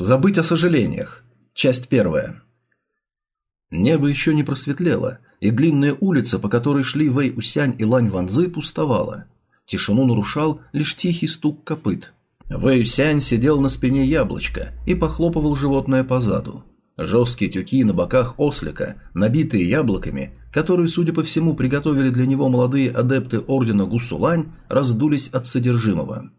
Забыть о сожалениях. Часть первая. Небо еще не просветлело, и длинная улица, по которой шли Вэй Усянь и Лань Ванзы, пустовала. Тишину нарушал лишь тихий стук копыт. Вэй Усянь сидел на спине яблочка и похлопывал животное по заду. Жесткие тюки на боках ослика, набитые яблоками, которые, судя по всему, приготовили для него молодые адепты ордена Гусулань, раздулись от содержимого.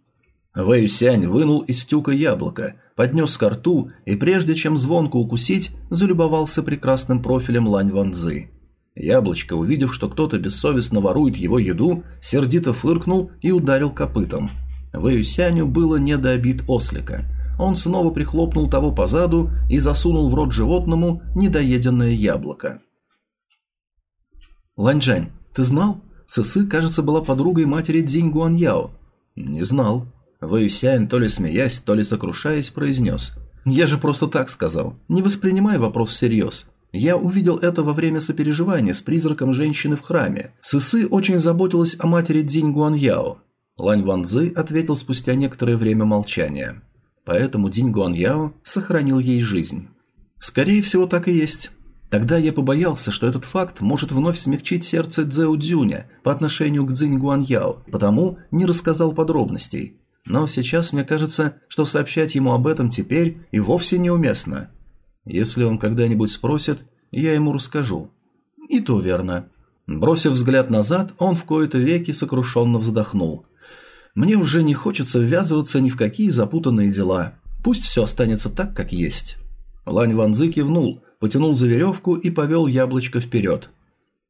Вэй Усянь вынул из тюка яблоко, поднес ко рту и, прежде чем звонко укусить, залюбовался прекрасным профилем Лань Ванзы. Яблочко, увидев, что кто-то бессовестно ворует его еду, сердито фыркнул и ударил копытом. Вэюсяню было не до обид ослика. Он снова прихлопнул того по заду и засунул в рот животному недоеденное яблоко. «Ланьчжань, ты знал? Сысы, кажется, была подругой матери Дзинь Гуаньяо». «Не знал». Вэюсянь, то ли смеясь, то ли сокрушаясь, произнес. «Я же просто так сказал. Не воспринимай вопрос всерьез. Я увидел это во время сопереживания с призраком женщины в храме. Сысы очень заботилась о матери Дзинь Гуаньяо. Лань Ванзы ответил спустя некоторое время молчания. Поэтому Динь Гуаньяо сохранил ей жизнь. Скорее всего, так и есть. Тогда я побоялся, что этот факт может вновь смягчить сердце Цзэу Дзюня по отношению к Цзинь Гуаньяо, потому не рассказал подробностей. Но сейчас мне кажется, что сообщать ему об этом теперь и вовсе неуместно. Если он когда-нибудь спросит, я ему расскажу. И то верно. Бросив взгляд назад, он в кои-то веки сокрушенно вздохнул. Мне уже не хочется ввязываться ни в какие запутанные дела. Пусть все останется так, как есть. Лань Ванзы кивнул, потянул за веревку и повел яблочко вперед.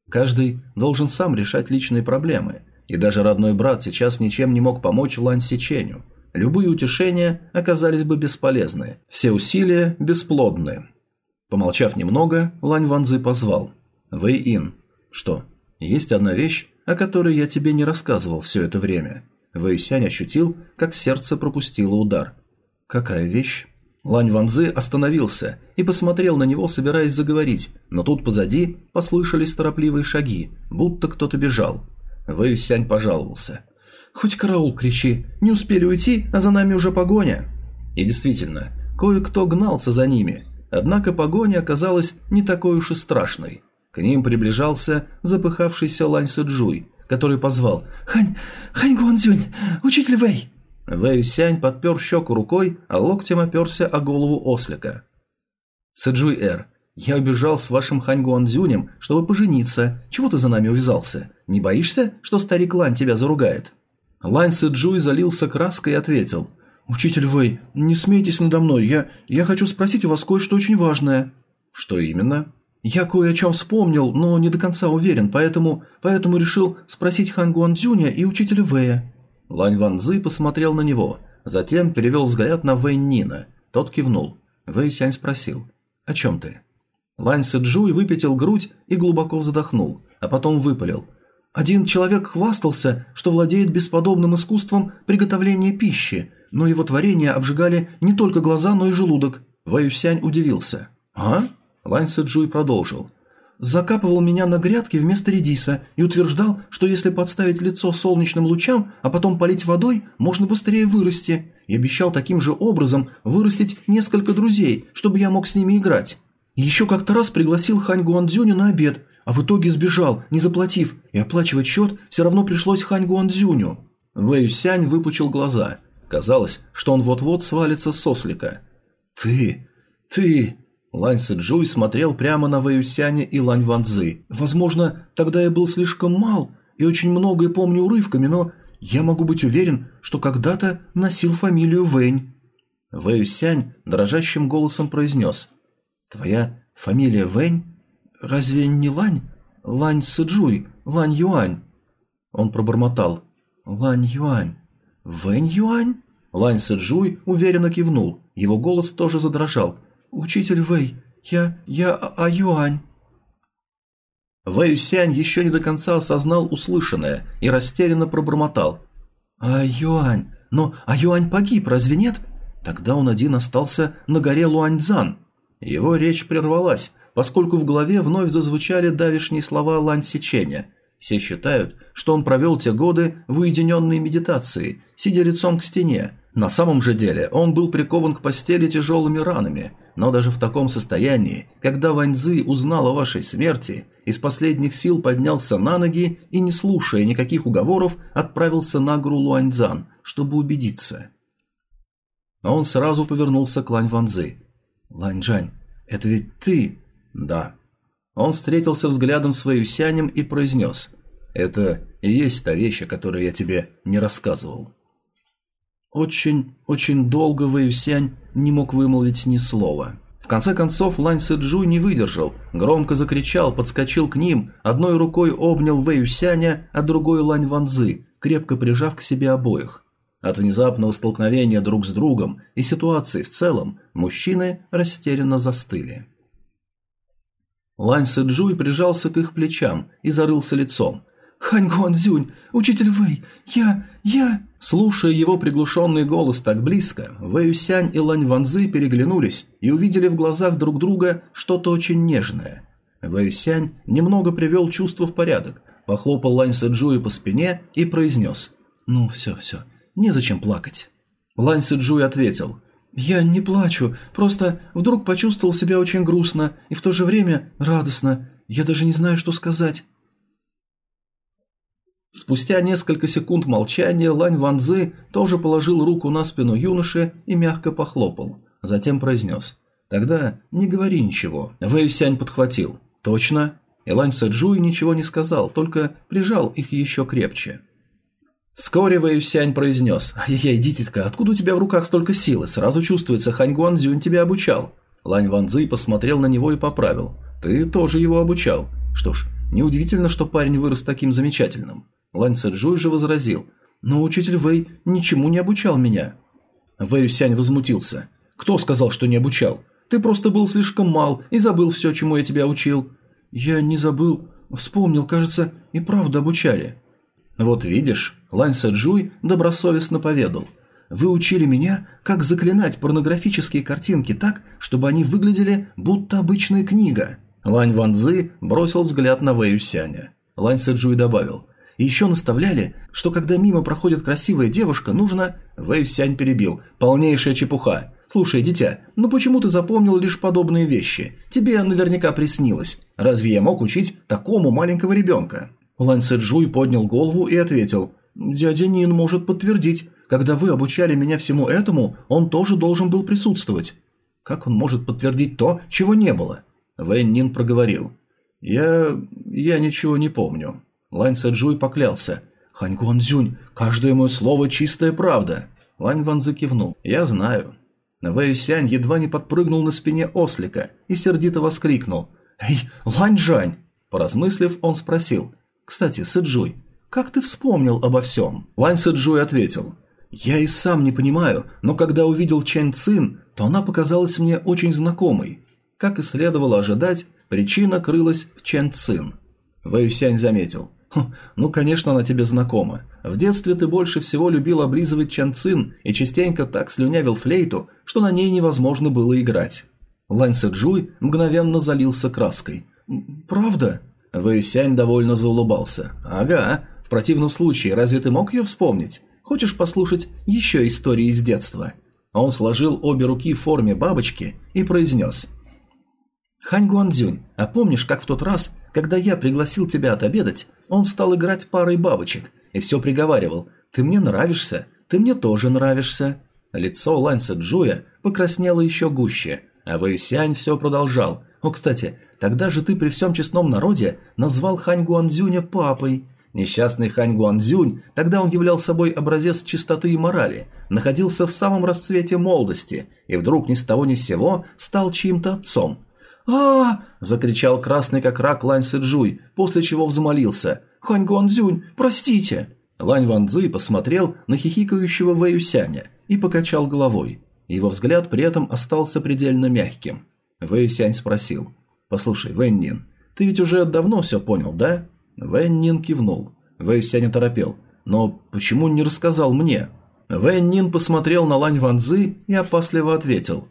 Каждый должен сам решать личные проблемы, и даже родной брат сейчас ничем не мог помочь Лань Сеченю. Любые утешения оказались бы бесполезны, все усилия бесплодны. Помолчав немного, Лань Ванзы позвал. «Вэй Ин, что, есть одна вещь, о которой я тебе не рассказывал все это время. Вэйсянь ощутил, как сердце пропустило удар. «Какая вещь?» Лань Ванзы остановился и посмотрел на него, собираясь заговорить, но тут позади послышались торопливые шаги, будто кто-то бежал. Вэйсянь пожаловался. «Хоть караул кричи, не успели уйти, а за нами уже погоня». И действительно, кое-кто гнался за ними, однако погоня оказалась не такой уж и страшной. К ним приближался запыхавшийся Лань Сэджуй, который позвал «Хань... Хань Гуанзюнь! Учитель Вэй!» Вэй Сянь подпер щеку рукой, а локтем оперся о голову ослика. «Сэджуй Эр, я убежал с вашим Хань Гуанзюнем, чтобы пожениться. Чего ты за нами увязался? Не боишься, что старик Лань тебя заругает?» Лань Сэджуй залился краской и ответил «Учитель Вэй, не смейтесь надо мной, я, я хочу спросить у вас кое-что очень важное». «Что именно?» «Я кое о чем вспомнил, но не до конца уверен, поэтому, поэтому решил спросить Хан Гуандзюня и учителя Вэя». Лань Ван Цзы посмотрел на него, затем перевел взгляд на Вэй Нина. Тот кивнул. Вэй Сянь спросил, «О чем ты?» Лань Сэджуй выпятил грудь и глубоко вздохнул, а потом выпалил. «Один человек хвастался, что владеет бесподобным искусством приготовления пищи, но его творения обжигали не только глаза, но и желудок». Вэй Сянь удивился. «А?» Лань Сэджуй продолжил. «Закапывал меня на грядке вместо редиса и утверждал, что если подставить лицо солнечным лучам, а потом полить водой, можно быстрее вырасти, и обещал таким же образом вырастить несколько друзей, чтобы я мог с ними играть. Еще как-то раз пригласил Хань Гуандзюню на обед, а в итоге сбежал, не заплатив, и оплачивать счет все равно пришлось Хань Гуандзюню». Вэй Сянь выпучил глаза. Казалось, что он вот-вот свалится с ослика. «Ты... ты...» Лань Сэджуй смотрел прямо на Вэюсяня и Лань Ванзы. «Возможно, тогда я был слишком мал и очень многое помню урывками, но я могу быть уверен, что когда-то носил фамилию Вэнь». Вэюсянь дрожащим голосом произнес. «Твоя фамилия Вэнь? Разве не Лань? Лань Сэджуй, Лань Юань?» Он пробормотал. «Лань Юань. Вэнь Юань?» Лань Сэджуй уверенно кивнул. Его голос тоже задрожал – «Учитель Вэй, я... я Аюань». Вэй Сянь еще не до конца осознал услышанное и растерянно пробормотал. «Аюань, но Аюань погиб, разве нет? Тогда он один остался на горе Луаньцзан». Его речь прервалась, поскольку в голове вновь зазвучали давишние слова Лань Сеченя. Все считают, что он провел те годы в уединенной медитации, сидя лицом к стене, На самом же деле он был прикован к постели тяжелыми ранами, но даже в таком состоянии, когда Ваньзы узнал о вашей смерти, из последних сил поднялся на ноги и, не слушая никаких уговоров, отправился на гору Луаньцзан, чтобы убедиться. Он сразу повернулся к Лань Ванзы. «Ланьчжань, это ведь ты?» «Да». Он встретился взглядом с Вэюсянем и произнес. «Это и есть та вещь, о которой я тебе не рассказывал». Очень, очень долго Вэйюсянь не мог вымолвить ни слова. В конце концов Лань Сэджу не выдержал, громко закричал, подскочил к ним, одной рукой обнял Вэйюсяня, а другой Лань Ванзы, крепко прижав к себе обоих. От внезапного столкновения друг с другом и ситуации в целом мужчины растерянно застыли. Лань Сэджуй прижался к их плечам и зарылся лицом. «Хань Гуанзюнь, учитель Вэй, я... я...» Слушая его приглушенный голос так близко, Вэюсянь и Лань Ванзы переглянулись и увидели в глазах друг друга что-то очень нежное. Вэюсянь немного привел чувство в порядок, похлопал Лань Сэджуя по спине и произнес «Ну, все, все, незачем плакать». Лань Сэджуй ответил «Я не плачу, просто вдруг почувствовал себя очень грустно и в то же время радостно. Я даже не знаю, что сказать». Спустя несколько секунд молчания Лань Ванзы тоже положил руку на спину юноши и мягко похлопал. Затем произнес «Тогда не говори ничего». Вэй Сянь подхватил «Точно?» И Лань Сэджуй ничего не сказал, только прижал их еще крепче. Вскоре Вэй Сянь произнес «Ай-яй, дитятка, откуда у тебя в руках столько силы? Сразу чувствуется, Хань Гуанзюнь тебя обучал». Лань Ванзы посмотрел на него и поправил «Ты тоже его обучал». Что ж, неудивительно, что парень вырос таким замечательным. Лань Цзэджуй же возразил, «Но учитель Вэй ничему не обучал меня». Вэй Сянь возмутился. «Кто сказал, что не обучал? Ты просто был слишком мал и забыл все, чему я тебя учил». «Я не забыл. Вспомнил, кажется, и правда обучали». «Вот видишь», Лань Сэджуй добросовестно поведал. «Вы учили меня, как заклинать порнографические картинки так, чтобы они выглядели, будто обычная книга». Лань Ванзы бросил взгляд на Вэй Сяня. Лань Сэджуй добавил. И еще наставляли, что когда мимо проходит красивая девушка, нужно... Вэй Сянь перебил. Полнейшая чепуха. Слушай, дитя, ну почему ты запомнил лишь подобные вещи? Тебе наверняка приснилось. Разве я мог учить такому маленького ребенка? Лань Сэджуй поднял голову и ответил. Дядя Нин может подтвердить. Когда вы обучали меня всему этому, он тоже должен был присутствовать. Как он может подтвердить то, чего не было? Вэй Нин проговорил. Я... я ничего не помню. Лань Сэджуй поклялся. «Хань Гуанзюнь, каждое мое слово чистая правда». Лань Ван закивнул. «Я знаю». Вэй Сянь едва не подпрыгнул на спине ослика и сердито воскликнул. «Эй, Лань Жань!» Поразмыслив, он спросил. «Кстати, Сэджуй, как ты вспомнил обо всем?» Лань Сэджуй ответил. «Я и сам не понимаю, но когда увидел Чэнь Цин, то она показалась мне очень знакомой. Как и следовало ожидать, причина крылась в Чэнь Цин». Вэй Сянь заметил. Хм, ну, конечно, она тебе знакома. В детстве ты больше всего любил облизывать чанцин и частенько так слюнявил флейту, что на ней невозможно было играть. Лань Сэджуй мгновенно залился краской. «Правда?» Вэйсянь довольно заулыбался. «Ага, в противном случае, разве ты мог ее вспомнить? Хочешь послушать еще истории из детства?» Он сложил обе руки в форме бабочки и произнес. «Хань Гуанзюнь, а помнишь, как в тот раз когда я пригласил тебя отобедать, он стал играть парой бабочек и все приговаривал «Ты мне нравишься, ты мне тоже нравишься». Лицо Ланса Джуя покраснело еще гуще, а Вэйсянь все продолжал. «О, кстати, тогда же ты при всем честном народе назвал Хань Гуанзюня папой». Несчастный Хань Гуанзюнь, тогда он являл собой образец чистоты и морали, находился в самом расцвете молодости и вдруг ни с того ни с сего стал чьим-то отцом – а, закричал красный как рак Лань Сэджуй, после чего взмолился. «Хань Гуанзюнь, простите!» Лань Ванзы посмотрел на хихикающего Вэюсяня и покачал головой. Его взгляд при этом остался предельно мягким. Вэюсянь спросил. «Послушай, Вэннин, ты ведь уже давно все понял, да?» Вэннин кивнул. Вэюсянь оторопел. «Но почему не рассказал мне?» Вэннин посмотрел на Лань Ванзы и опасливо ответил.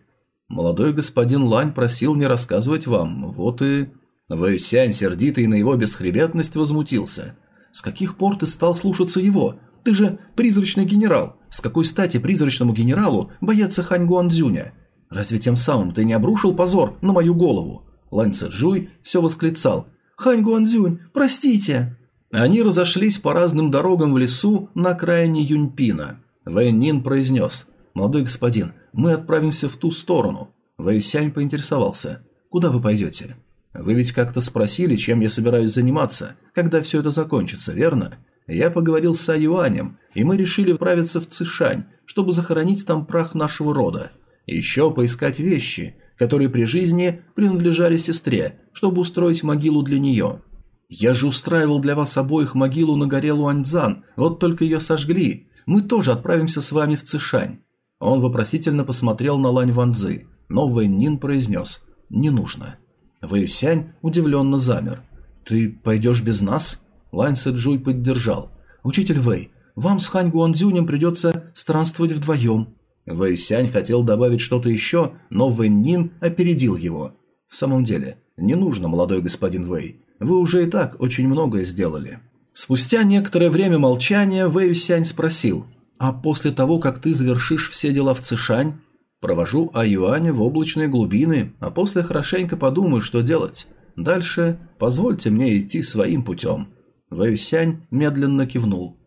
Молодой господин Лань просил не рассказывать вам, вот и...» Вэйсянь, сердитый на его бесхребетность, возмутился. «С каких пор ты стал слушаться его? Ты же призрачный генерал. С какой стати призрачному генералу бояться Хань Гуанзюня? Разве тем самым ты не обрушил позор на мою голову?» Лань Цзюй все восклицал. «Хань Гуанзюнь, простите!» Они разошлись по разным дорогам в лесу на окраине Юньпина. Вэй Нин произнес. «Молодой господин, мы отправимся в ту сторону». Вэй Сянь поинтересовался. «Куда вы пойдете?» «Вы ведь как-то спросили, чем я собираюсь заниматься, когда все это закончится, верно?» Я поговорил с Аюанем, и мы решили отправиться в Цишань, чтобы захоронить там прах нашего рода. Еще поискать вещи, которые при жизни принадлежали сестре, чтобы устроить могилу для нее. Я же устраивал для вас обоих могилу на горе Луаньцзан, вот только ее сожгли. Мы тоже отправимся с вами в Цишань. Он вопросительно посмотрел на Лань Ванзы, но Вэнь Нин произнес «Не нужно». Вэйюсянь удивленно замер. «Ты пойдешь без нас?» Лань Сэджуй поддержал. «Учитель Вэй, вам с Хань Гуанзюнем придется странствовать вдвоем». Вэй Сянь хотел добавить что-то еще, но Вэнь Нин опередил его. «В самом деле, не нужно, молодой господин Вэй. Вы уже и так очень многое сделали». Спустя некоторое время молчания Вэй Сянь спросил, «А после того, как ты завершишь все дела в Цишань, провожу Аюаня в облачные глубины, а после хорошенько подумаю, что делать. Дальше позвольте мне идти своим путем». Вэй Сянь медленно кивнул.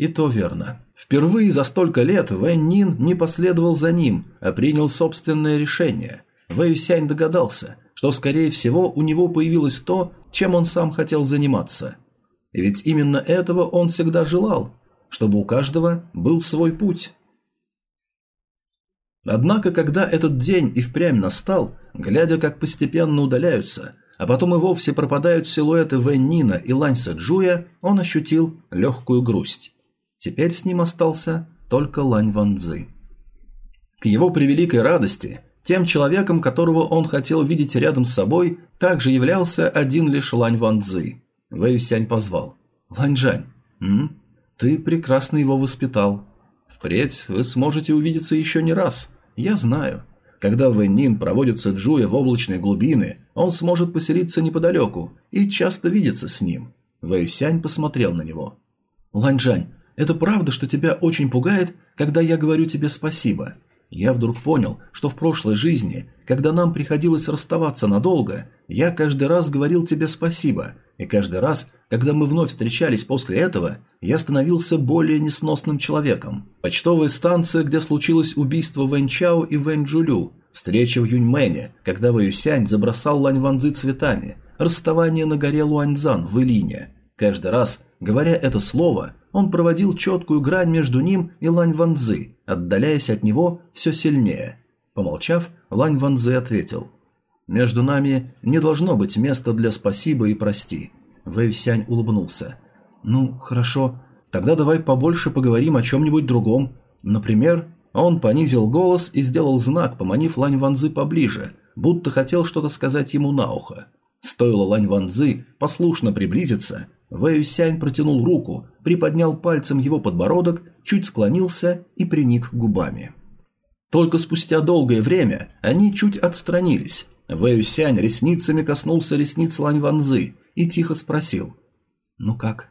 И то верно. Впервые за столько лет Вэнь Нин не последовал за ним, а принял собственное решение. Вэй Сянь догадался, что, скорее всего, у него появилось то, чем он сам хотел заниматься. Ведь именно этого он всегда желал, чтобы у каждого был свой путь. Однако, когда этот день и впрямь настал, глядя, как постепенно удаляются, а потом и вовсе пропадают силуэты Вэнь Нина и Ланьса Джуя, он ощутил легкую грусть. Теперь с ним остался только Лань Ван Цзы. К его превеликой радости, тем человеком, которого он хотел видеть рядом с собой, также являлся один лишь Лань Ван Цзы. Вэй Сянь позвал. «Лань Жань, м? ты прекрасно его воспитал. Впредь вы сможете увидеться еще не раз. Я знаю. Когда Вэнь Нин проводит Сэджуя в облачные глубины, он сможет поселиться неподалеку и часто видеться с ним». Вэй Сянь посмотрел на него. «Лань Жань, это правда, что тебя очень пугает, когда я говорю тебе спасибо?» Я вдруг понял, что в прошлой жизни, когда нам приходилось расставаться надолго, я каждый раз говорил тебе спасибо, и каждый раз, когда мы вновь встречались после этого, я становился более несносным человеком. Почтовая станция, где случилось убийство Вэнь Чао и Вэнь Джулю, встреча в Юньмэне, когда Вэюсянь забросал Лань Ванзы цветами, расставание на горе Луаньцзан в Илине. Каждый раз, говоря это слово, он проводил четкую грань между ним и Лань Ванзы, отдаляясь от него все сильнее. Помолчав, Лань Ванзы ответил. «Между нами не должно быть места для спасибо и прости». Вэй Сянь улыбнулся. «Ну, хорошо. Тогда давай побольше поговорим о чем-нибудь другом. Например...» Он понизил голос и сделал знак, поманив Лань Ванзы поближе, будто хотел что-то сказать ему на ухо. Стоило Лань Ванзы послушно приблизиться, Вэй Сянь протянул руку, приподнял пальцем его подбородок, чуть склонился и приник губами. Только спустя долгое время они чуть отстранились. Вэй Сянь ресницами коснулся ресниц Лань Ванзы и тихо спросил. «Ну как?»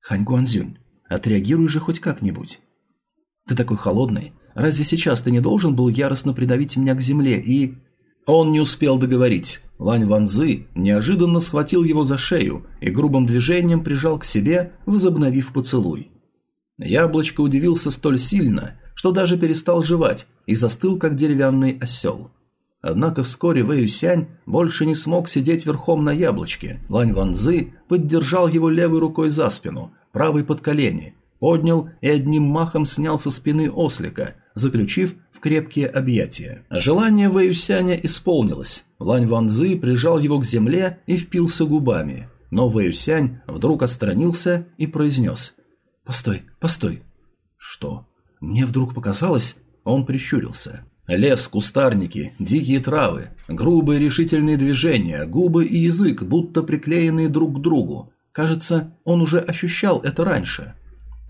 «Хань Гуанзюнь, отреагируй же хоть как-нибудь». «Ты такой холодный. Разве сейчас ты не должен был яростно придавить меня к земле и...» Он не успел договорить. Лань Ванзы неожиданно схватил его за шею и грубым движением прижал к себе, возобновив поцелуй. Яблочко удивился столь сильно, что даже перестал жевать и застыл, как деревянный осел. Однако вскоре Вэй Сянь больше не смог сидеть верхом на яблочке. Лань Ванзы поддержал его левой рукой за спину, правой под колени, поднял и одним махом снял со спины ослика, заключив крепкие объятия. Желание Вэюсяня исполнилось. Лань Ванзы прижал его к земле и впился губами. Но Вэюсянь вдруг отстранился и произнес. «Постой, постой». «Что?» Мне вдруг показалось, он прищурился. Лес, кустарники, дикие травы, грубые решительные движения, губы и язык, будто приклеенные друг к другу. Кажется, он уже ощущал это раньше.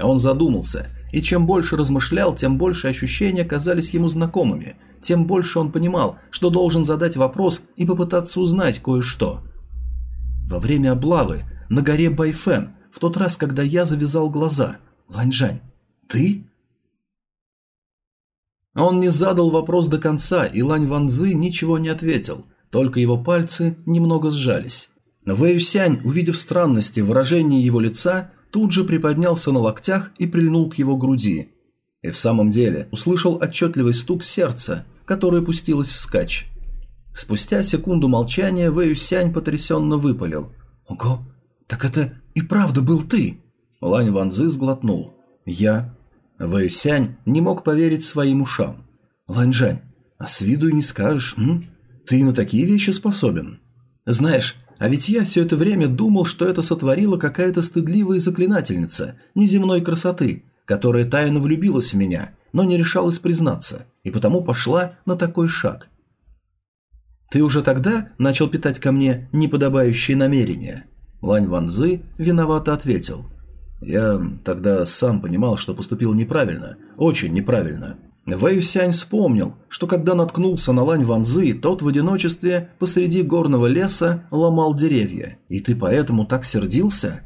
Он задумался и чем больше размышлял, тем больше ощущения казались ему знакомыми, тем больше он понимал, что должен задать вопрос и попытаться узнать кое-что. Во время облавы на горе Байфен, в тот раз, когда я завязал глаза, Ланьжань, ты?» Он не задал вопрос до конца, и Лань Ванзы ничего не ответил, только его пальцы немного сжались. Вэйюсянь, увидев странности в выражении его лица, тут же приподнялся на локтях и прильнул к его груди. И в самом деле услышал отчетливый стук сердца, которое пустилось вскачь. Спустя секунду молчания Вэйюсянь потрясенно выпалил. «Ого, так это и правда был ты!» Лань Ванзы сглотнул. «Я Вэйсянь не мог поверить своим ушам. «Ланьжань, а с виду и не скажешь, м? Ты на такие вещи способен. Знаешь, а ведь я все это время думал, что это сотворила какая-то стыдливая заклинательница неземной красоты, которая тайно влюбилась в меня, но не решалась признаться, и потому пошла на такой шаг. Ты уже тогда начал питать ко мне неподобающие намерения?» Лань Ванзы виновато ответил. Я тогда сам понимал, что поступил неправильно, очень неправильно. Вэй вспомнил, что когда наткнулся на лань Ванзы, тот в одиночестве посреди горного леса ломал деревья. И ты поэтому так сердился?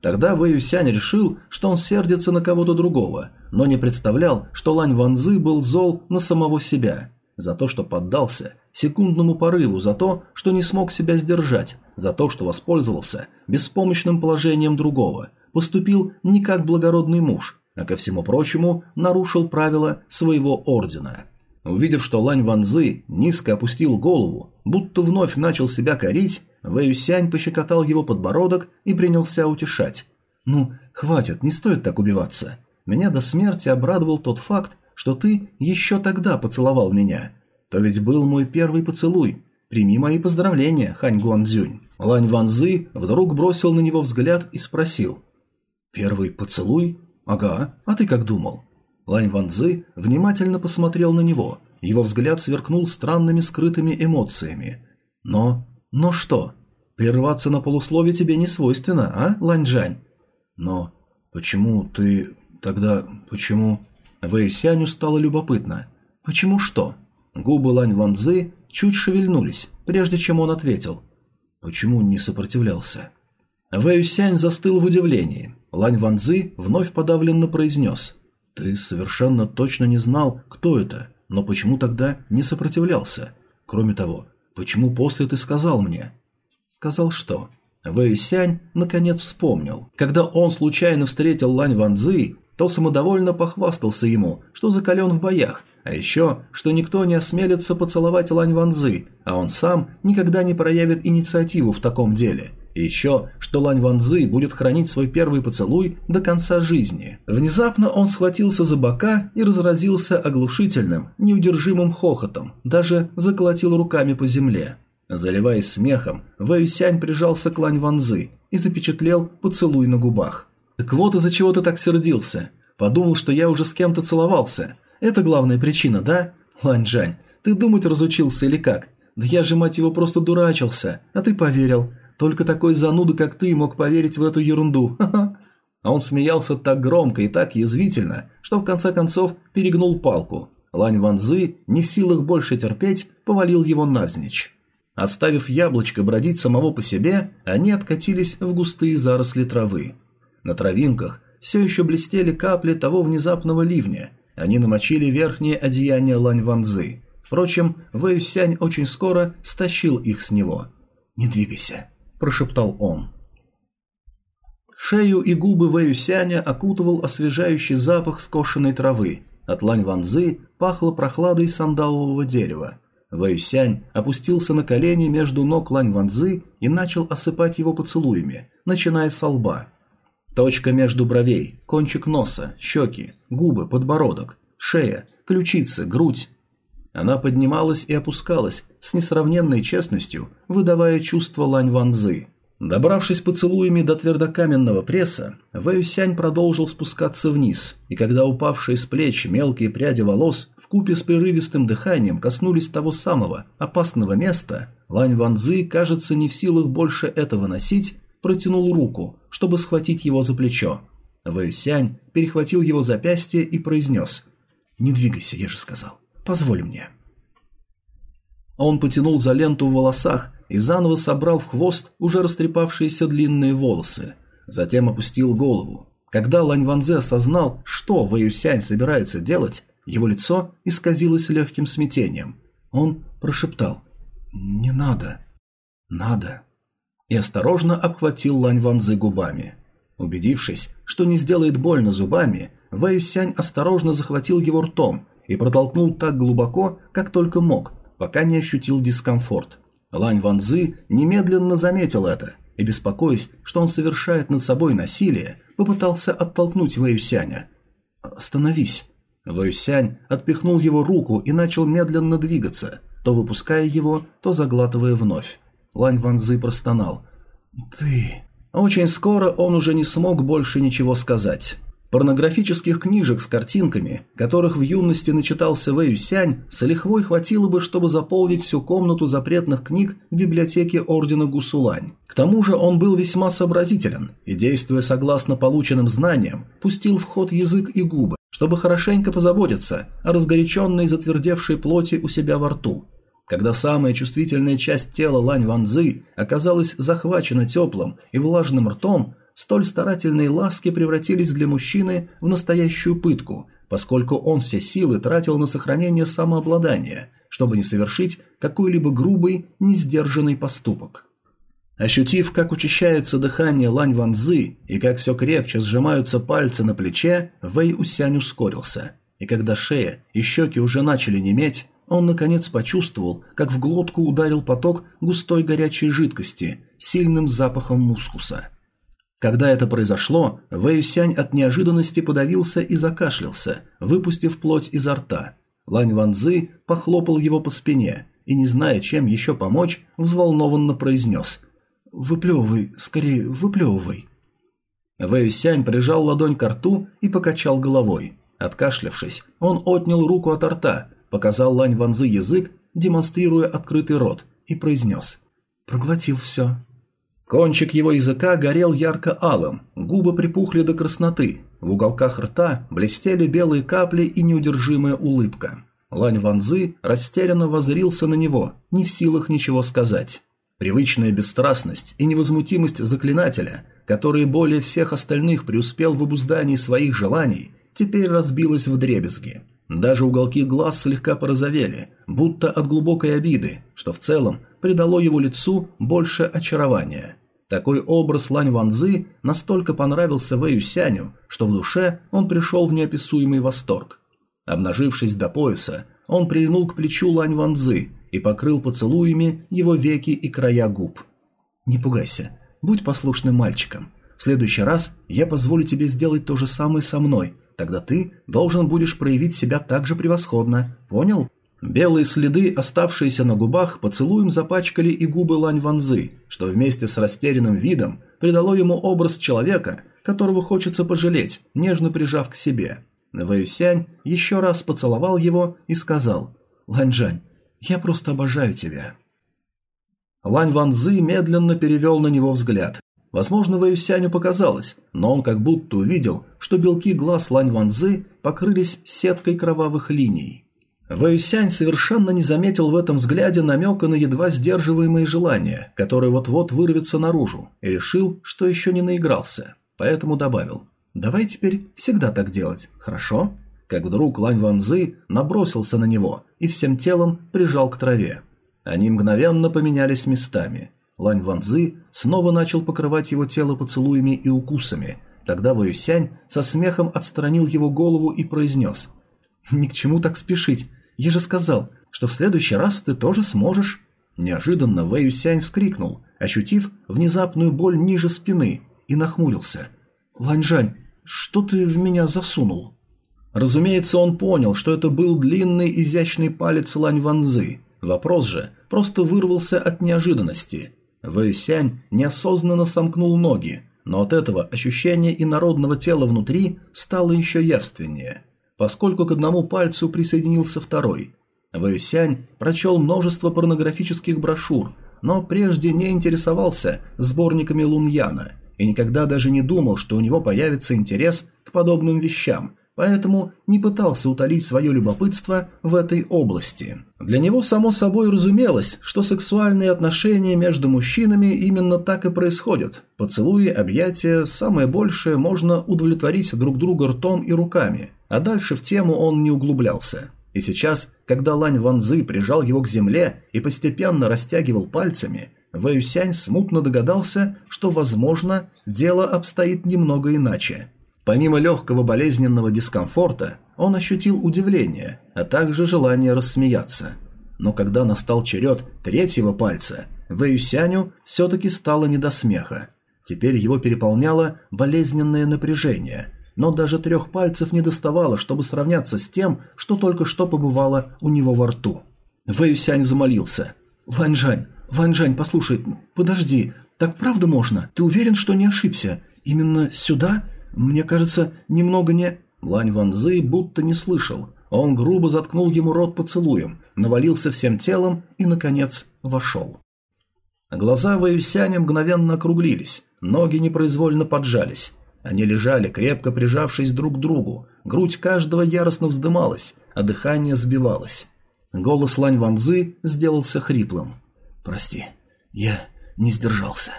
Тогда Вэй решил, что он сердится на кого-то другого, но не представлял, что лань Ванзы был зол на самого себя. За то, что поддался секундному порыву, за то, что не смог себя сдержать, за то, что воспользовался беспомощным положением другого – поступил не как благородный муж, а ко всему прочему нарушил правила своего ордена. Увидев, что Лань Ванзы низко опустил голову, будто вновь начал себя корить, Вэйюсянь пощекотал его подбородок и принялся утешать. «Ну, хватит, не стоит так убиваться. Меня до смерти обрадовал тот факт, что ты еще тогда поцеловал меня. То ведь был мой первый поцелуй. Прими мои поздравления, Хань Гуанцзюнь». Лань Ванзы вдруг бросил на него взгляд и спросил. «Первый поцелуй? Ага, а ты как думал?» Лань Ванзы внимательно посмотрел на него. Его взгляд сверкнул странными скрытыми эмоциями. «Но... но что? Прерваться на полуслове тебе не свойственно, а, Лань Джань?» «Но... почему ты... тогда... почему...» Вэй Сяню стало любопытно. «Почему что?» Губы Лань Ванзы чуть шевельнулись, прежде чем он ответил. «Почему не сопротивлялся?» Вэй Сянь застыл в удивлении. Лань Ванзы вновь подавленно произнес. «Ты совершенно точно не знал, кто это, но почему тогда не сопротивлялся? Кроме того, почему после ты сказал мне?» «Сказал что?» Вэй Сянь наконец вспомнил. Когда он случайно встретил Лань Ванзы, то самодовольно похвастался ему, что закален в боях, а еще, что никто не осмелится поцеловать Лань Ванзы, а он сам никогда не проявит инициативу в таком деле – и еще, что Лань Ванзы будет хранить свой первый поцелуй до конца жизни. Внезапно он схватился за бока и разразился оглушительным, неудержимым хохотом, даже заколотил руками по земле. Заливаясь смехом, Вэйюсянь прижался к Лань Ванзы и запечатлел поцелуй на губах. «Так вот из-за чего ты так сердился. Подумал, что я уже с кем-то целовался. Это главная причина, да? Лань Джань, ты думать разучился или как? Да я же, мать его, просто дурачился, а ты поверил. Только такой зануда, как ты, мог поверить в эту ерунду. А он смеялся так громко и так язвительно, что в конце концов перегнул палку. Лань Ванзы, не в силах больше терпеть, повалил его навзничь. Оставив яблочко бродить самого по себе, они откатились в густые заросли травы. На травинках все еще блестели капли того внезапного ливня. Они намочили верхнее одеяние Лань Ванзы. Впрочем, Вэйюсянь очень скоро стащил их с него. «Не двигайся», – прошептал он. Шею и губы Вэюсяня окутывал освежающий запах скошенной травы. От лань ванзы пахло прохладой сандалового дерева. Вэюсянь опустился на колени между ног лань ванзы и начал осыпать его поцелуями, начиная с лба. Точка между бровей, кончик носа, щеки, губы, подбородок, шея, ключицы, грудь, она поднималась и опускалась с несравненной честностью, выдавая чувство Лань Ванзы. Добравшись поцелуями до твердокаменного пресса, Вэйюсянь продолжил спускаться вниз, и когда упавшие с плеч мелкие пряди волос в купе с прерывистым дыханием коснулись того самого опасного места, Лань Ванзы, кажется, не в силах больше этого носить, протянул руку, чтобы схватить его за плечо. Вэйюсянь перехватил его запястье и произнес «Не двигайся, я же сказал». Позволь мне». Он потянул за ленту в волосах и заново собрал в хвост уже растрепавшиеся длинные волосы. Затем опустил голову. Когда Лань Ванзе осознал, что Вэюсянь собирается делать, его лицо исказилось легким смятением. Он прошептал «Не надо, надо» и осторожно обхватил Лань Ванзы губами. Убедившись, что не сделает больно зубами, Вэйюсянь осторожно захватил его ртом и протолкнул так глубоко, как только мог, пока не ощутил дискомфорт. Лань Ванзы немедленно заметил это и, беспокоясь, что он совершает над собой насилие, попытался оттолкнуть Вэйюсяня. «Остановись!» Вэйюсянь отпихнул его руку и начал медленно двигаться, то выпуская его, то заглатывая вновь. Лань Ванзы простонал. «Ты...» Очень скоро он уже не смог больше ничего сказать. Порнографических книжек с картинками, которых в юности начитался Вэй Сянь, с лихвой хватило бы, чтобы заполнить всю комнату запретных книг в библиотеке Ордена Гусулань. К тому же он был весьма сообразителен и, действуя согласно полученным знаниям, пустил в ход язык и губы, чтобы хорошенько позаботиться о разгоряченной затвердевшей плоти у себя во рту. Когда самая чувствительная часть тела Лань Ванзы оказалась захвачена теплым и влажным ртом, Столь старательные ласки превратились для мужчины в настоящую пытку, поскольку он все силы тратил на сохранение самообладания, чтобы не совершить какой-либо грубый, несдержанный поступок. Ощутив, как учащается дыхание Лань Ванзы и как все крепче сжимаются пальцы на плече, Вэй Усянь ускорился. И когда шея и щеки уже начали неметь, он наконец почувствовал, как в глотку ударил поток густой горячей жидкости сильным запахом мускуса. Когда это произошло, Вэйюсянь от неожиданности подавился и закашлялся, выпустив плоть изо рта. Лань Ванзы похлопал его по спине и, не зная, чем еще помочь, взволнованно произнес «Выплевывай, скорее выплевывай». Вэйюсянь прижал ладонь к рту и покачал головой. Откашлявшись, он отнял руку от рта, показал Лань Ванзы язык, демонстрируя открытый рот, и произнес «Проглотил все». Кончик его языка горел ярко-алым, губы припухли до красноты, в уголках рта блестели белые капли и неудержимая улыбка. Лань Ванзы растерянно возрился на него, не в силах ничего сказать. Привычная бесстрастность и невозмутимость заклинателя, который более всех остальных преуспел в обуздании своих желаний, теперь разбилась в дребезги. Даже уголки глаз слегка порозовели, будто от глубокой обиды, что в целом придало его лицу больше очарования. Такой образ Лань Ванзы настолько понравился Вэю Сяню, что в душе он пришел в неописуемый восторг. Обнажившись до пояса, он прильнул к плечу Лань Ванзы и покрыл поцелуями его веки и края губ. «Не пугайся, будь послушным мальчиком. В следующий раз я позволю тебе сделать то же самое со мной, тогда ты должен будешь проявить себя так же превосходно. Понял? Белые следы, оставшиеся на губах, поцелуем запачкали и губы Лань Ванзы, что вместе с растерянным видом придало ему образ человека, которого хочется пожалеть, нежно прижав к себе. Вэюсянь еще раз поцеловал его и сказал «Ланьжань, я просто обожаю тебя». Лань Ванзы медленно перевел на него взгляд. Возможно, Вэюсяню показалось, но он как будто увидел, что белки глаз Лань Ванзы покрылись сеткой кровавых линий. Вэйсянь совершенно не заметил в этом взгляде намека на едва сдерживаемые желания, которые вот-вот вырвется наружу, и решил, что еще не наигрался. Поэтому добавил «Давай теперь всегда так делать, хорошо?» Как вдруг Лань Ванзы набросился на него и всем телом прижал к траве. Они мгновенно поменялись местами. Лань Ванзы снова начал покрывать его тело поцелуями и укусами. Тогда Вэйсянь со смехом отстранил его голову и произнес «Ни к чему так спешить. Я же сказал, что в следующий раз ты тоже сможешь». Неожиданно Вэй Юсянь вскрикнул, ощутив внезапную боль ниже спины, и нахмурился. «Ланьжань, что ты в меня засунул?» Разумеется, он понял, что это был длинный изящный палец Лань Ванзы. Вопрос же просто вырвался от неожиданности. Вэйсянь неосознанно сомкнул ноги, но от этого ощущение инородного тела внутри стало еще явственнее поскольку к одному пальцу присоединился второй. Вэйсянь прочел множество порнографических брошюр, но прежде не интересовался сборниками Луньяна и никогда даже не думал, что у него появится интерес к подобным вещам, поэтому не пытался утолить свое любопытство в этой области. Для него само собой разумелось, что сексуальные отношения между мужчинами именно так и происходят. Поцелуи, объятия, самое большее можно удовлетворить друг друга ртом и руками, а дальше в тему он не углублялся. И сейчас, когда Лань Ванзы прижал его к земле и постепенно растягивал пальцами, Вэюсянь смутно догадался, что, возможно, дело обстоит немного иначе. Помимо легкого болезненного дискомфорта, он ощутил удивление, а также желание рассмеяться. Но когда настал черед третьего пальца, Вэюсяню все-таки стало не до смеха. Теперь его переполняло болезненное напряжение, но даже трех пальцев не доставало, чтобы сравняться с тем, что только что побывало у него во рту. Вэюсянь замолился. «Ланьжань, Ланьжань, послушай, подожди, так правда можно? Ты уверен, что не ошибся? Именно сюда? Мне кажется, немного не...» Лань Ванзы будто не слышал. Он грубо заткнул ему рот поцелуем, навалился всем телом и, наконец, вошел. Глаза Вэюсяня мгновенно округлились, ноги непроизвольно поджались. Они лежали, крепко прижавшись друг к другу, грудь каждого яростно вздымалась, а дыхание сбивалось. Голос Лань Ванзы сделался хриплым. «Прости, я не сдержался».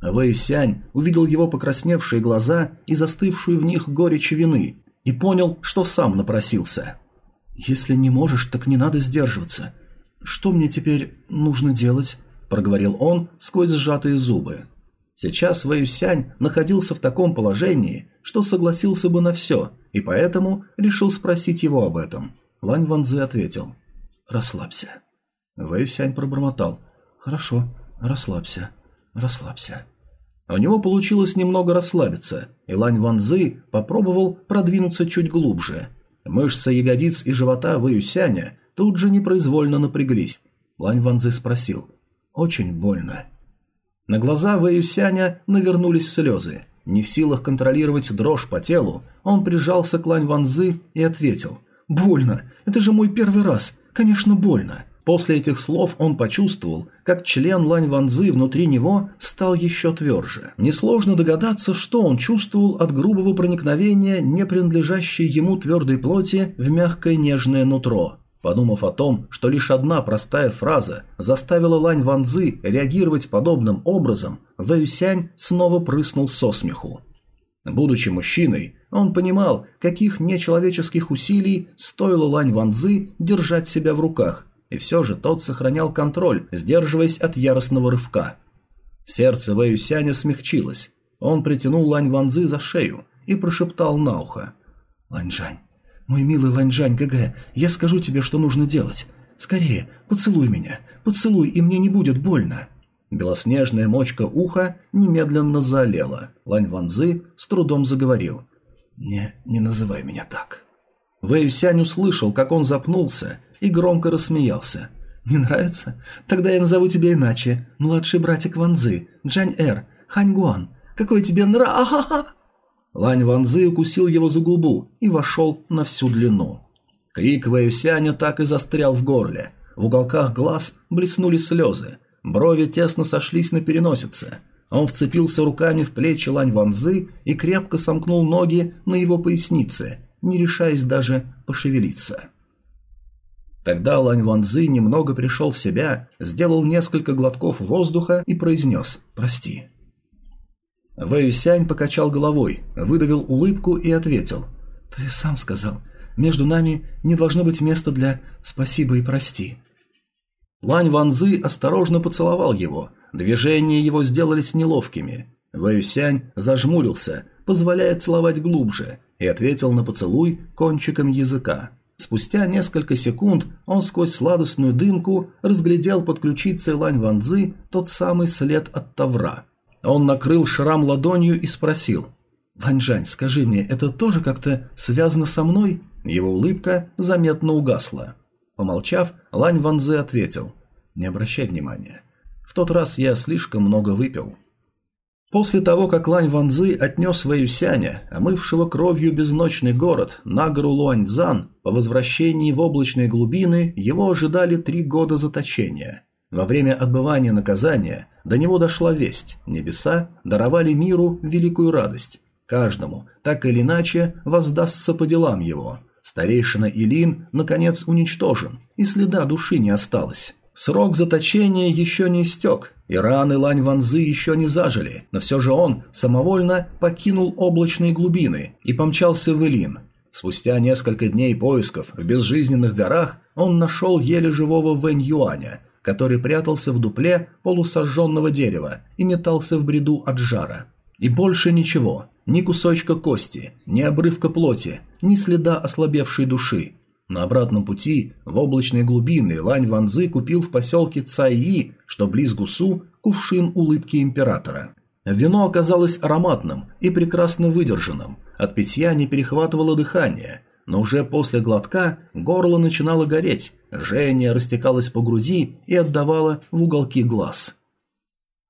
Вэй Сянь увидел его покрасневшие глаза и застывшую в них горечь вины, и понял, что сам напросился. «Если не можешь, так не надо сдерживаться. Что мне теперь нужно делать?» – проговорил он сквозь сжатые зубы. Сейчас Вэй Сянь находился в таком положении, что согласился бы на все, и поэтому решил спросить его об этом. Лань Ванзы ответил «Расслабься». Вэй Сянь пробормотал «Хорошо, расслабься, расслабься». У него получилось немного расслабиться, и Лань Ванзы попробовал продвинуться чуть глубже. Мышцы ягодиц и живота Вэюсяня тут же непроизвольно напряглись. Лань Ванзы спросил «Очень больно». На глаза Вэюсяня навернулись слезы. Не в силах контролировать дрожь по телу, он прижался к Лань Ванзы и ответил «Больно! Это же мой первый раз! Конечно, больно!» После этих слов он почувствовал, как член Лань Ванзы внутри него стал еще тверже. Несложно догадаться, что он чувствовал от грубого проникновения не принадлежащей ему твердой плоти в мягкое нежное нутро. Подумав о том, что лишь одна простая фраза заставила Лань Ванзы реагировать подобным образом, Вэюсянь снова прыснул со смеху. Будучи мужчиной, он понимал, каких нечеловеческих усилий стоило Лань Ванзы держать себя в руках, и все же тот сохранял контроль, сдерживаясь от яростного рывка. Сердце Вэюсяня смягчилось. Он притянул Лань Ванзы за шею и прошептал на ухо. «Ланьжань, мой милый Ланьжань ГГ, я скажу тебе, что нужно делать. Скорее, поцелуй меня, поцелуй, и мне не будет больно». Белоснежная мочка уха немедленно заолела. Лань Ванзы с трудом заговорил. «Не, не называй меня так». Вэйюсянь услышал, как он запнулся и громко рассмеялся. «Не нравится? Тогда я назову тебя иначе. Младший братик Ванзы, Джань-Эр, Хань-Гуан. Какой тебе нра... Ахаха!» Лань Ванзы укусил его за губу и вошел на всю длину. Крик Вэюсяня так и застрял в горле. В уголках глаз блеснули слезы. Брови тесно сошлись на переносице. Он вцепился руками в плечи Лань Ванзы и крепко сомкнул ноги на его пояснице, не решаясь даже пошевелиться. Тогда Лань Ванзы немного пришел в себя, сделал несколько глотков воздуха и произнес «Прости». Вэй Сянь покачал головой, выдавил улыбку и ответил «Ты сам сказал, между нами не должно быть места для «спасибо» и «прости». Лань Ванзы осторожно поцеловал его, движения его сделались неловкими. Вэй Сянь зажмурился, позволяя целовать глубже, и ответил на поцелуй кончиком языка. Спустя несколько секунд он сквозь сладостную дымку разглядел под ключицей Лань Ванзы тот самый след от тавра. Он накрыл шрам ладонью и спросил. «Ланьжань, скажи мне, это тоже как-то связано со мной?» Его улыбка заметно угасла. Помолчав, Лань Ванзы ответил. «Не обращай внимания. В тот раз я слишком много выпил». После того, как Лань Ванзы отнес Вэюсяня, омывшего кровью безночный город, на гору Луаньцзан, по возвращении в облачные глубины его ожидали три года заточения. Во время отбывания наказания до него дошла весть, небеса даровали миру великую радость. Каждому, так или иначе, воздастся по делам его. Старейшина Илин, наконец, уничтожен, и следа души не осталось. Срок заточения еще не истек, и раны Лань Ванзы еще не зажили, но все же он самовольно покинул облачные глубины и помчался в Илин. Спустя несколько дней поисков в безжизненных горах он нашел еле живого Вэнь Юаня, который прятался в дупле полусожженного дерева и метался в бреду от жара. И больше ничего, ни кусочка кости, ни обрывка плоти, ни следа ослабевшей души. На обратном пути в облачные глубины Лань Ванзы купил в поселке Цайи, что близ Гусу, кувшин улыбки императора. Вино оказалось ароматным и прекрасно выдержанным, от питья не перехватывало дыхание, но уже после глотка горло начинало гореть, жжение растекалось по груди и отдавало в уголки глаз.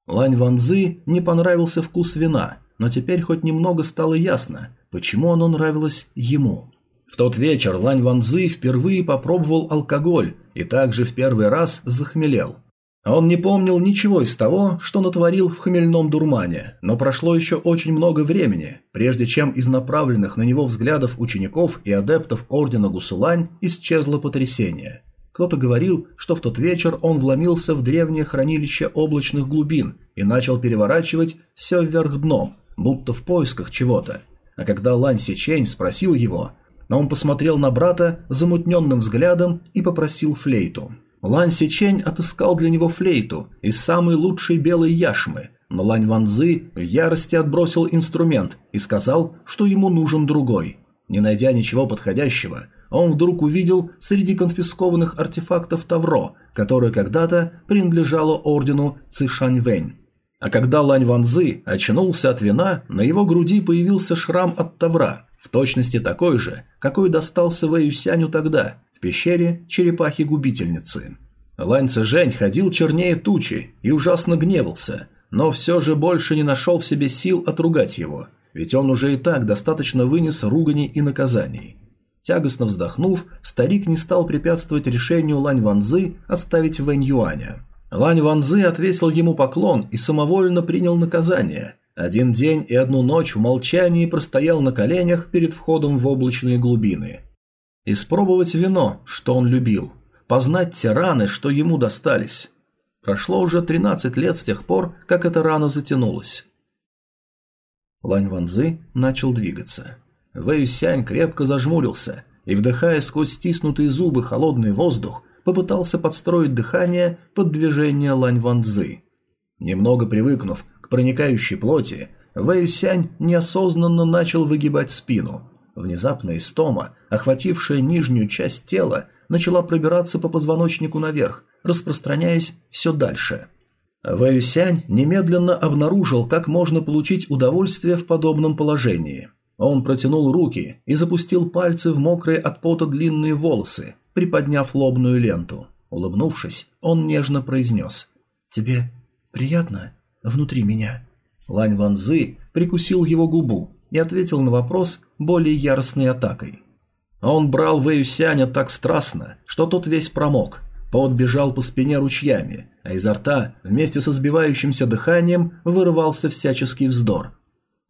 Лань Ванзы не понравился вкус вина, но теперь хоть немного стало ясно, почему оно нравилось ему. В тот вечер Лань Ванзы впервые попробовал алкоголь и также в первый раз захмелел. Он не помнил ничего из того, что натворил в хмельном дурмане, но прошло еще очень много времени, прежде чем из направленных на него взглядов учеников и адептов Ордена Гусулань исчезло потрясение – кто-то говорил, что в тот вечер он вломился в древнее хранилище облачных глубин и начал переворачивать все вверх дном, будто в поисках чего-то. А когда Лань Сичень спросил его, он посмотрел на брата замутненным взглядом и попросил флейту. Лань Сичень отыскал для него флейту из самой лучшей белой яшмы, но Лань Ванзы в ярости отбросил инструмент и сказал, что ему нужен другой. Не найдя ничего подходящего, он вдруг увидел среди конфискованных артефактов Тавро, которое когда-то принадлежало ордену Цишаньвэнь. А когда Лань Ванзы очнулся от вина, на его груди появился шрам от Тавра, в точности такой же, какой достался Вэюсяню тогда, в пещере черепахи-губительницы. Лань Цзэжэнь ходил чернее тучи и ужасно гневался, но все же больше не нашел в себе сил отругать его, ведь он уже и так достаточно вынес ругани и наказаний. Тягостно вздохнув, старик не стал препятствовать решению Лань Ванзы оставить Вэнь Юаня. Лань Ванзы отвесил ему поклон и самовольно принял наказание. Один день и одну ночь в молчании простоял на коленях перед входом в облачные глубины. Испробовать вино, что он любил. Познать те раны, что ему достались. Прошло уже 13 лет с тех пор, как эта рана затянулась. Лань Ванзы начал двигаться. Вэйсянь крепко зажмурился и, вдыхая сквозь стиснутые зубы холодный воздух, попытался подстроить дыхание под движение Лань Ванзы. Немного привыкнув к проникающей плоти, Вэйсянь неосознанно начал выгибать спину. Внезапно истома, охватившая нижнюю часть тела, начала пробираться по позвоночнику наверх, распространяясь все дальше. Вэйсянь немедленно обнаружил, как можно получить удовольствие в подобном положении – он протянул руки и запустил пальцы в мокрые от пота длинные волосы, приподняв лобную ленту. Улыбнувшись, он нежно произнес «Тебе приятно внутри меня?» Лань Ванзы прикусил его губу и ответил на вопрос более яростной атакой. Он брал Вэюсяня так страстно, что тот весь промок. Пот бежал по спине ручьями, а изо рта вместе со сбивающимся дыханием вырывался всяческий вздор.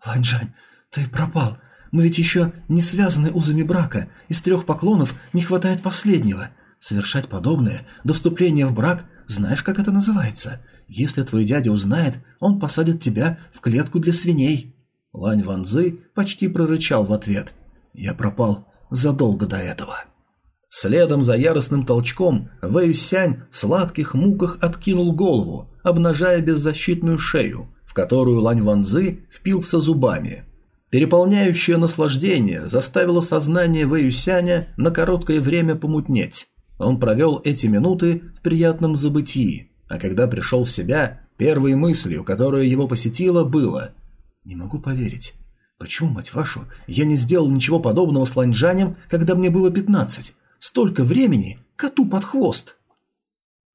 «Ланьжань, «Ты пропал. Мы ведь еще не связаны узами брака. Из трех поклонов не хватает последнего. Совершать подобное до вступления в брак, знаешь, как это называется? Если твой дядя узнает, он посадит тебя в клетку для свиней». Лань Ванзы почти прорычал в ответ. «Я пропал задолго до этого». Следом за яростным толчком Вэй Сянь в сладких муках откинул голову, обнажая беззащитную шею, в которую Лань Ванзы впился зубами. Переполняющее наслаждение заставило сознание Вэюсяня на короткое время помутнеть. Он провел эти минуты в приятном забытии, а когда пришел в себя, первой мыслью, которая его посетила, было «Не могу поверить. Почему, мать вашу, я не сделал ничего подобного с Ланьжанем, когда мне было пятнадцать? Столько времени коту под хвост!»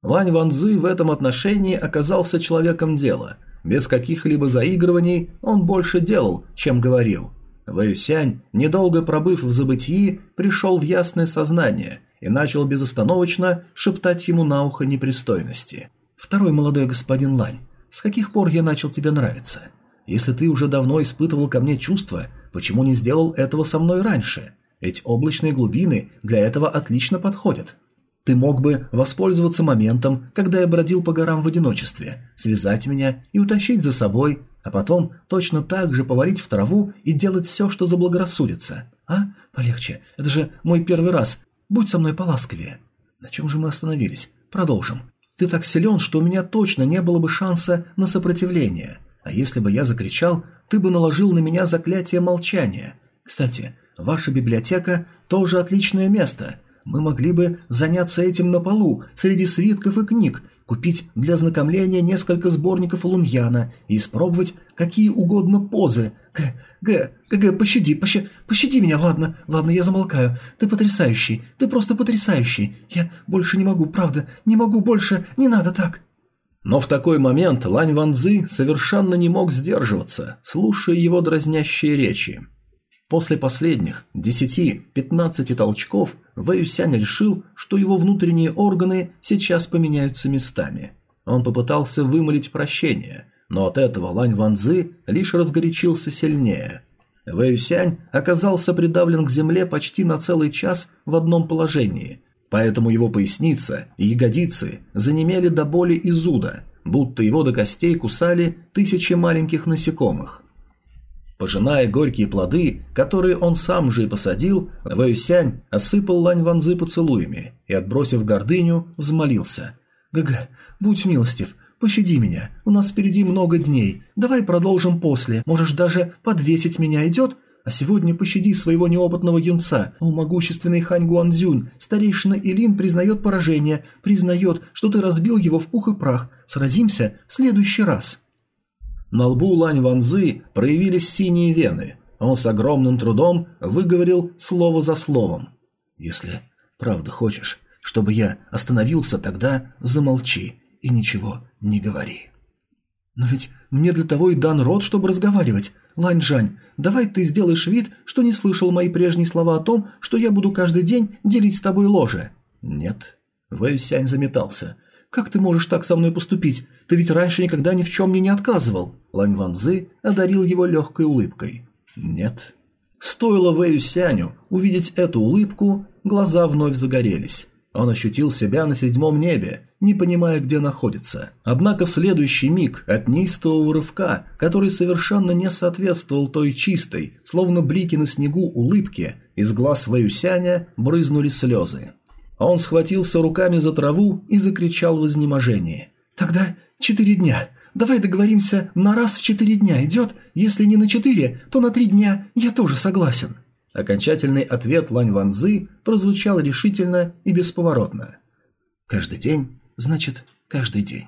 Лань Ванзы в этом отношении оказался человеком дела – без каких-либо заигрываний он больше делал, чем говорил. Вэйсянь, недолго пробыв в забытии, пришел в ясное сознание и начал безостановочно шептать ему на ухо непристойности. «Второй молодой господин Лань, с каких пор я начал тебе нравиться? Если ты уже давно испытывал ко мне чувства, почему не сделал этого со мной раньше? Ведь облачные глубины для этого отлично подходят. Ты мог бы воспользоваться моментом, когда я бродил по горам в одиночестве, связать меня и утащить за собой, а потом точно так же повалить в траву и делать все, что заблагорассудится. А? Полегче. Это же мой первый раз. Будь со мной поласковее. На чем же мы остановились? Продолжим. Ты так силен, что у меня точно не было бы шанса на сопротивление. А если бы я закричал, ты бы наложил на меня заклятие молчания. Кстати, ваша библиотека тоже отличное место. Мы могли бы заняться этим на полу, среди свитков и книг, купить для ознакомления несколько сборников Луньяна и испробовать какие угодно позы. Г, Г, ГГ, пощади, поща, пощади меня, ладно, ладно, я замолкаю. Ты потрясающий, ты просто потрясающий. Я больше не могу, правда, не могу больше, не надо так. Но в такой момент Лань Ванзы совершенно не мог сдерживаться, слушая его дразнящие речи. После последних 10-15 толчков Вэюсянь решил, что его внутренние органы сейчас поменяются местами. Он попытался вымолить прощение, но от этого Лань Ванзы лишь разгорячился сильнее. Вэюсянь оказался придавлен к земле почти на целый час в одном положении, поэтому его поясница и ягодицы занемели до боли и зуда, будто его до костей кусали тысячи маленьких насекомых. Пожиная горькие плоды, которые он сам же и посадил, Вэюсянь осыпал Лань Ванзы поцелуями и, отбросив гордыню, взмолился. «ГГ, будь милостив, пощади меня, у нас впереди много дней, давай продолжим после, можешь даже подвесить меня, идет? А сегодня пощади своего неопытного юнца, о могущественный Хань Гуанзюнь, старейшина Илин признает поражение, признает, что ты разбил его в пух и прах, сразимся в следующий раз». На лбу Лань Ванзы проявились синие вены. Он с огромным трудом выговорил слово за словом. «Если правда хочешь, чтобы я остановился, тогда замолчи и ничего не говори». «Но ведь мне для того и дан рот, чтобы разговаривать. Лань Жань, давай ты сделаешь вид, что не слышал мои прежние слова о том, что я буду каждый день делить с тобой ложе». «Нет». Вэй Сянь заметался. «Как ты можешь так со мной поступить? Ты ведь раньше никогда ни в чем мне не отказывал». Лань Ванзы одарил его легкой улыбкой. «Нет». Стоило Вэю Сяню увидеть эту улыбку, глаза вновь загорелись. Он ощутил себя на седьмом небе, не понимая, где находится. Однако в следующий миг от неистового рывка, который совершенно не соответствовал той чистой, словно блики на снегу улыбке, из глаз Вэюсяня брызнули слезы. Он схватился руками за траву и закричал в изнеможении. «Тогда четыре дня. Давай договоримся на раз в четыре дня идет? Если не на четыре, то на три дня я тоже согласен». Окончательный ответ Лань Ванзы прозвучал решительно и бесповоротно. «Каждый день, значит, каждый день».